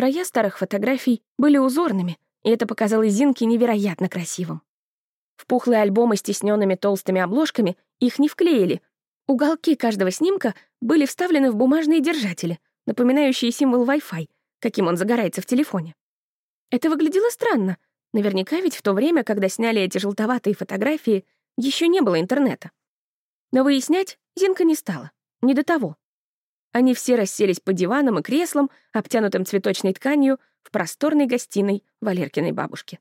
Края старых фотографий были узорными, и это показалось Зинке невероятно красивым. В пухлые альбомы с тисненными толстыми обложками их не вклеили. Уголки каждого снимка были вставлены в бумажные держатели, напоминающие символ Wi-Fi, каким он загорается в телефоне. Это выглядело странно. Наверняка ведь в то время, когда сняли эти желтоватые фотографии, еще не было интернета. Но выяснять Зинка не стала. Не до того. Они все расселись по диванам и креслам, обтянутым цветочной тканью, в просторной гостиной Валеркиной бабушки.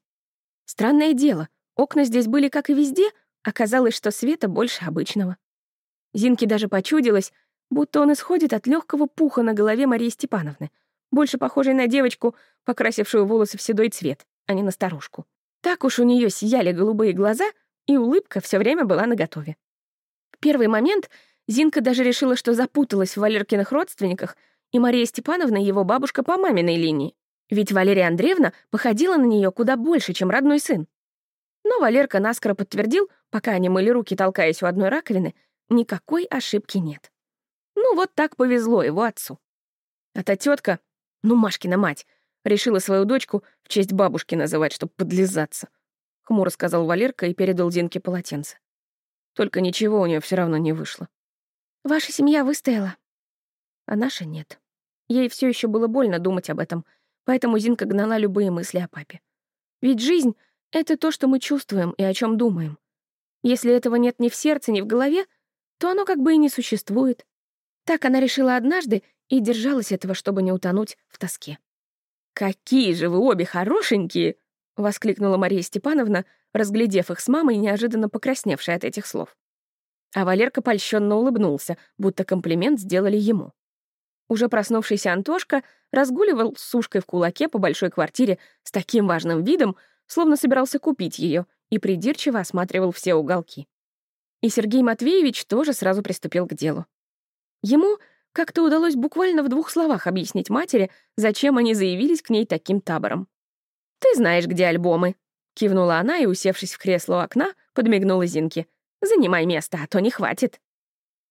Странное дело, окна здесь были, как и везде, оказалось, что света больше обычного. Зинке даже почудилось, будто он исходит от легкого пуха на голове Марии Степановны, больше похожей на девочку, покрасившую волосы в седой цвет, а не на старушку. Так уж у нее сияли голубые глаза, и улыбка все время была наготове. В первый момент Зинка даже решила, что запуталась в Валеркиных родственниках, и Мария Степановна его бабушка по маминой линии. Ведь Валерия Андреевна походила на нее куда больше, чем родной сын. Но Валерка наскоро подтвердил, пока они мыли руки, толкаясь у одной раковины, никакой ошибки нет. Ну вот так повезло его отцу. А та тетка, ну Машкина мать, решила свою дочку в честь бабушки называть, чтобы подлизаться. Хмуро сказал Валерка и передал Зинке полотенце. Только ничего у нее все равно не вышло. Ваша семья выстояла, а наша нет. Ей все еще было больно думать об этом, поэтому Зинка гнала любые мысли о папе. Ведь жизнь — это то, что мы чувствуем и о чем думаем. Если этого нет ни в сердце, ни в голове, то оно как бы и не существует. Так она решила однажды и держалась этого, чтобы не утонуть в тоске. «Какие же вы обе хорошенькие!» — воскликнула Мария Степановна, разглядев их с мамой, неожиданно покрасневшей от этих слов. А Валерка польщенно улыбнулся, будто комплимент сделали ему. Уже проснувшийся Антошка разгуливал с сушкой в кулаке по большой квартире с таким важным видом, словно собирался купить ее, и придирчиво осматривал все уголки. И Сергей Матвеевич тоже сразу приступил к делу. Ему как-то удалось буквально в двух словах объяснить матери, зачем они заявились к ней таким табором. «Ты знаешь, где альбомы», — кивнула она и, усевшись в кресло у окна, подмигнула Зинке — Занимай место, а то не хватит».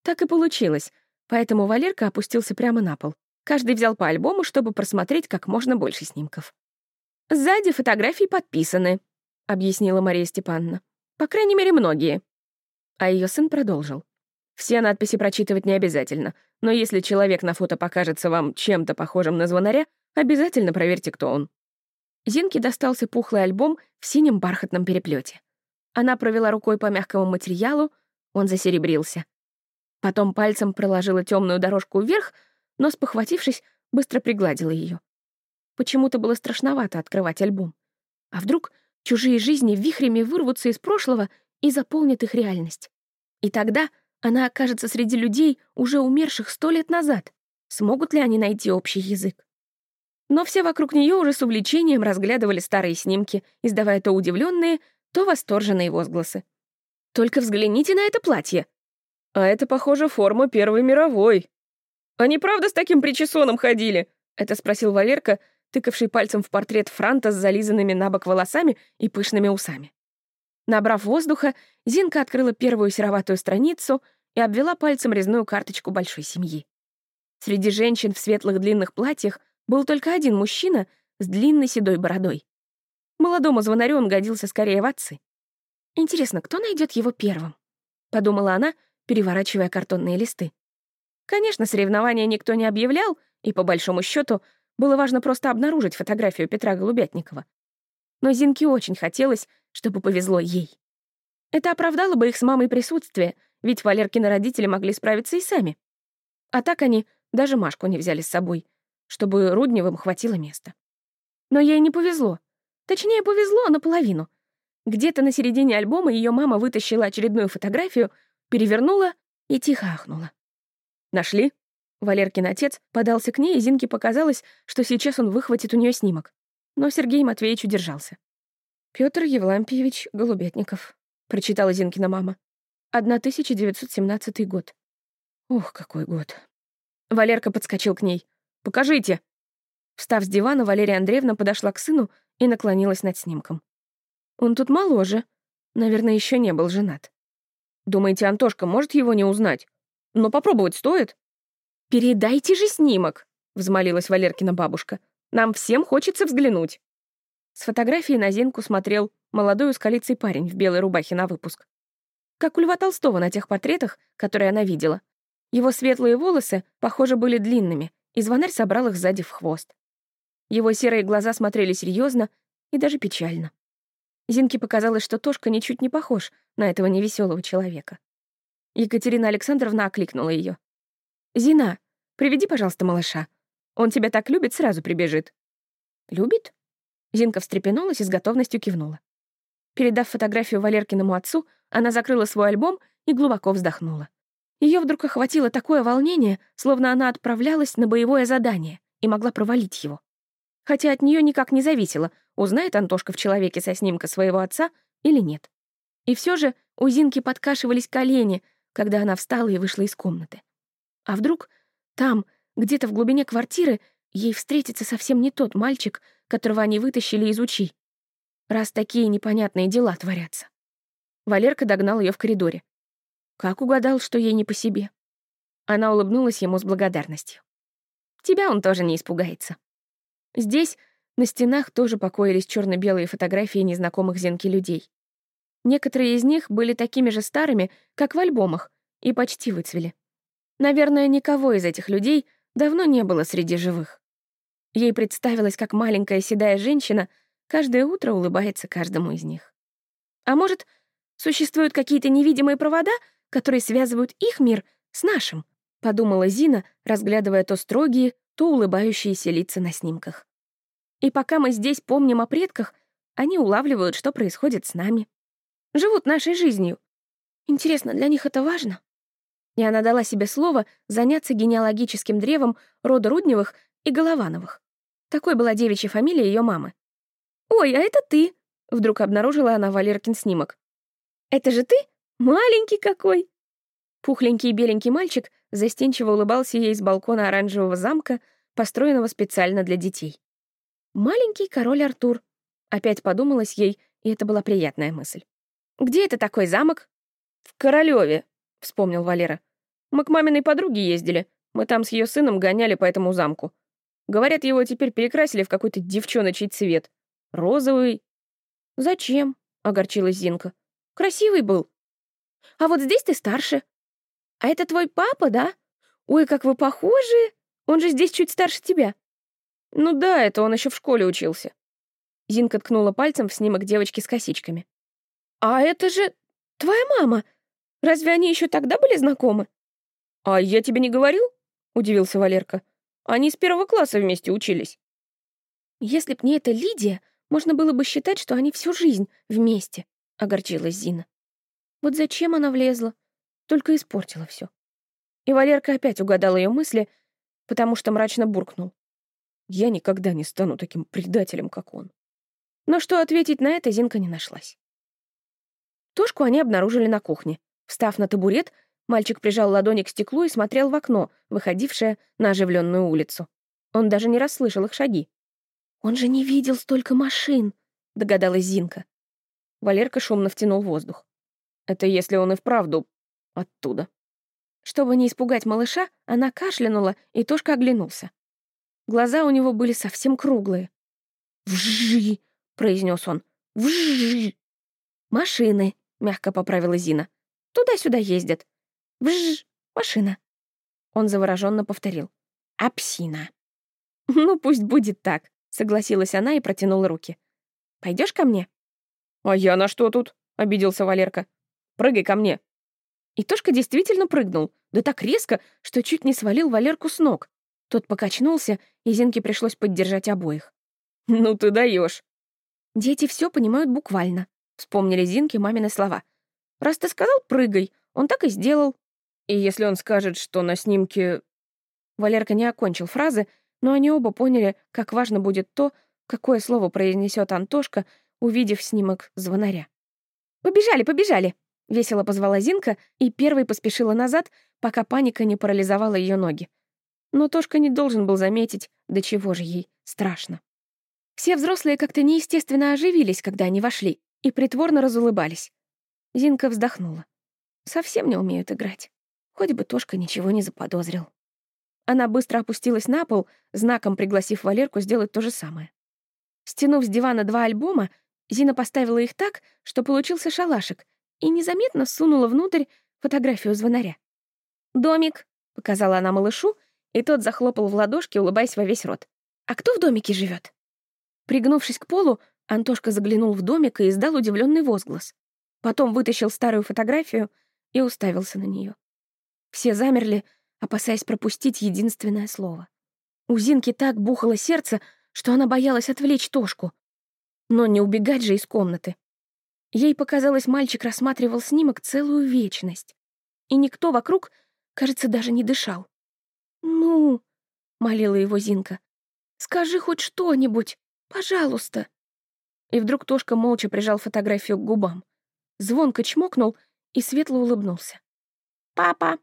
Так и получилось, поэтому Валерка опустился прямо на пол. Каждый взял по альбому, чтобы просмотреть как можно больше снимков. «Сзади фотографии подписаны», — объяснила Мария Степановна. «По крайней мере, многие». А ее сын продолжил. «Все надписи прочитывать не обязательно, но если человек на фото покажется вам чем-то похожим на звонаря, обязательно проверьте, кто он». Зинке достался пухлый альбом в синем бархатном переплете. Она провела рукой по мягкому материалу, он засеребрился. Потом пальцем проложила темную дорожку вверх, но, спохватившись, быстро пригладила ее. Почему-то было страшновато открывать альбом. А вдруг чужие жизни вихрями вырвутся из прошлого и заполнят их реальность? И тогда она окажется среди людей, уже умерших сто лет назад. Смогут ли они найти общий язык? Но все вокруг нее уже с увлечением разглядывали старые снимки, издавая то удивленные, то восторженные возгласы. «Только взгляните на это платье!» «А это, похоже, форма Первой мировой!» «Они правда с таким причесоном ходили?» — это спросил Валерка, тыкавший пальцем в портрет Франта с зализанными на бок волосами и пышными усами. Набрав воздуха, Зинка открыла первую сероватую страницу и обвела пальцем резную карточку большой семьи. Среди женщин в светлых длинных платьях был только один мужчина с длинной седой бородой. Молодому звонарю он годился скорее в отцы. «Интересно, кто найдет его первым?» — подумала она, переворачивая картонные листы. Конечно, соревнования никто не объявлял, и, по большому счету, было важно просто обнаружить фотографию Петра Голубятникова. Но Зинке очень хотелось, чтобы повезло ей. Это оправдало бы их с мамой присутствие, ведь Валеркины родители могли справиться и сами. А так они даже Машку не взяли с собой, чтобы Рудневым хватило места. Но ей не повезло. Точнее, повезло наполовину. Где-то на середине альбома ее мама вытащила очередную фотографию, перевернула и тихо ахнула. «Нашли?» Валеркин отец подался к ней, и Зинке показалось, что сейчас он выхватит у нее снимок. Но Сергей Матвеевич удержался. Петр Евлампиевич Голубятников», — прочитала Зинкина мама. «1917 год». Ох, какой год. Валерка подскочил к ней. «Покажите!» Встав с дивана, Валерия Андреевна подошла к сыну и наклонилась над снимком. Он тут моложе. Наверное, еще не был женат. Думаете, Антошка может его не узнать? Но попробовать стоит. «Передайте же снимок!» — взмолилась Валеркина бабушка. Нам всем хочется взглянуть». С фотографии на Зинку смотрел молодой ускалицый парень в белой рубахе на выпуск. Как у Льва Толстого на тех портретах, которые она видела. Его светлые волосы, похоже, были длинными, и звонарь собрал их сзади в хвост. Его серые глаза смотрели серьезно и даже печально. Зинке показалось, что Тошка ничуть не похож на этого невеселого человека. Екатерина Александровна окликнула ее. «Зина, приведи, пожалуйста, малыша. Он тебя так любит, сразу прибежит». «Любит?» Зинка встрепенулась и с готовностью кивнула. Передав фотографию Валеркиному отцу, она закрыла свой альбом и глубоко вздохнула. Ее вдруг охватило такое волнение, словно она отправлялась на боевое задание и могла провалить его. Хотя от нее никак не зависело, узнает Антошка в человеке со снимка своего отца или нет. И все же у Зинки подкашивались колени, когда она встала и вышла из комнаты. А вдруг там, где-то в глубине квартиры, ей встретится совсем не тот мальчик, которого они вытащили из учи, раз такие непонятные дела творятся. Валерка догнал ее в коридоре. Как угадал, что ей не по себе? Она улыбнулась ему с благодарностью. Тебя он тоже не испугается. Здесь на стенах тоже покоились черно белые фотографии незнакомых Зенке людей. Некоторые из них были такими же старыми, как в альбомах, и почти выцвели. Наверное, никого из этих людей давно не было среди живых. Ей представилось, как маленькая седая женщина каждое утро улыбается каждому из них. А может, существуют какие-то невидимые провода, которые связывают их мир с нашим, подумала Зина, разглядывая то строгие, то улыбающиеся лица на снимках. И пока мы здесь помним о предках, они улавливают, что происходит с нами. Живут нашей жизнью. Интересно, для них это важно? И она дала себе слово заняться генеалогическим древом рода Рудневых и Головановых. Такой была девичья фамилия ее мамы. «Ой, а это ты!» — вдруг обнаружила она Валеркин снимок. «Это же ты? Маленький какой!» Пухленький беленький мальчик застенчиво улыбался ей с балкона оранжевого замка, построенного специально для детей. «Маленький король Артур», — опять подумалась ей, и это была приятная мысль. «Где это такой замок?» «В Королеве», — вспомнил Валера. «Мы к маминой подруге ездили. Мы там с ее сыном гоняли по этому замку. Говорят, его теперь перекрасили в какой-то девчоночий цвет. Розовый. Зачем? Огорчилась Зинка. Красивый был. А вот здесь ты старше. А это твой папа, да? Ой, как вы похожи. Он же здесь чуть старше тебя. Ну да, это он еще в школе учился. Зинка ткнула пальцем в снимок девочки с косичками. А это же твоя мама. Разве они еще тогда были знакомы? А я тебе не говорил? Удивился Валерка. Они с первого класса вместе учились. Если б не эта Лидия, можно было бы считать, что они всю жизнь вместе, — огорчилась Зина. Вот зачем она влезла? Только испортила все. И Валерка опять угадал ее мысли, потому что мрачно буркнул. Я никогда не стану таким предателем, как он. Но что ответить на это, Зинка не нашлась. Тошку они обнаружили на кухне. Встав на табурет, мальчик прижал ладони к стеклу и смотрел в окно, выходившее на оживленную улицу. Он даже не расслышал их шаги. «Он же не видел столько машин», — догадалась Зинка. Валерка шумно втянул воздух. «Это если он и вправду оттуда». Чтобы не испугать малыша, она кашлянула, и Тошка оглянулся. Глаза у него были совсем круглые. «Вжжи!» — произнес он. «Вжжи!» «Машины», — мягко поправила Зина. «Туда-сюда ездят. Вжж! Машина!» Он завороженно повторил. «Апсина!» «Ну, пусть будет так», Согласилась она и протянула руки. Пойдешь ко мне?» «А я на что тут?» — обиделся Валерка. «Прыгай ко мне». И Тошка действительно прыгнул, да так резко, что чуть не свалил Валерку с ног. Тот покачнулся, и Зинке пришлось поддержать обоих. «Ну ты даешь. «Дети все понимают буквально», — вспомнили Зинке мамины слова. «Раз ты сказал «прыгай», он так и сделал. И если он скажет, что на снимке...» Валерка не окончил фразы, но они оба поняли, как важно будет то, какое слово произнесет Антошка, увидев снимок звонаря. «Побежали, побежали!» — весело позвала Зинка и первой поспешила назад, пока паника не парализовала ее ноги. Но Тошка не должен был заметить, до чего же ей страшно. Все взрослые как-то неестественно оживились, когда они вошли, и притворно разулыбались. Зинка вздохнула. Совсем не умеют играть. Хоть бы Тошка ничего не заподозрил. Она быстро опустилась на пол, знаком пригласив Валерку сделать то же самое. Стянув с дивана два альбома, Зина поставила их так, что получился шалашик, и незаметно сунула внутрь фотографию звонаря. «Домик», — показала она малышу, и тот захлопал в ладошки, улыбаясь во весь рот. «А кто в домике живет? Пригнувшись к полу, Антошка заглянул в домик и издал удивленный возглас. Потом вытащил старую фотографию и уставился на нее. Все замерли, опасаясь пропустить единственное слово. У Зинки так бухало сердце, что она боялась отвлечь Тошку. Но не убегать же из комнаты. Ей показалось, мальчик рассматривал снимок целую вечность. И никто вокруг, кажется, даже не дышал. «Ну», — молила его Зинка, — «скажи хоть что-нибудь, пожалуйста». И вдруг Тошка молча прижал фотографию к губам. Звонко чмокнул и светло улыбнулся. «Папа!»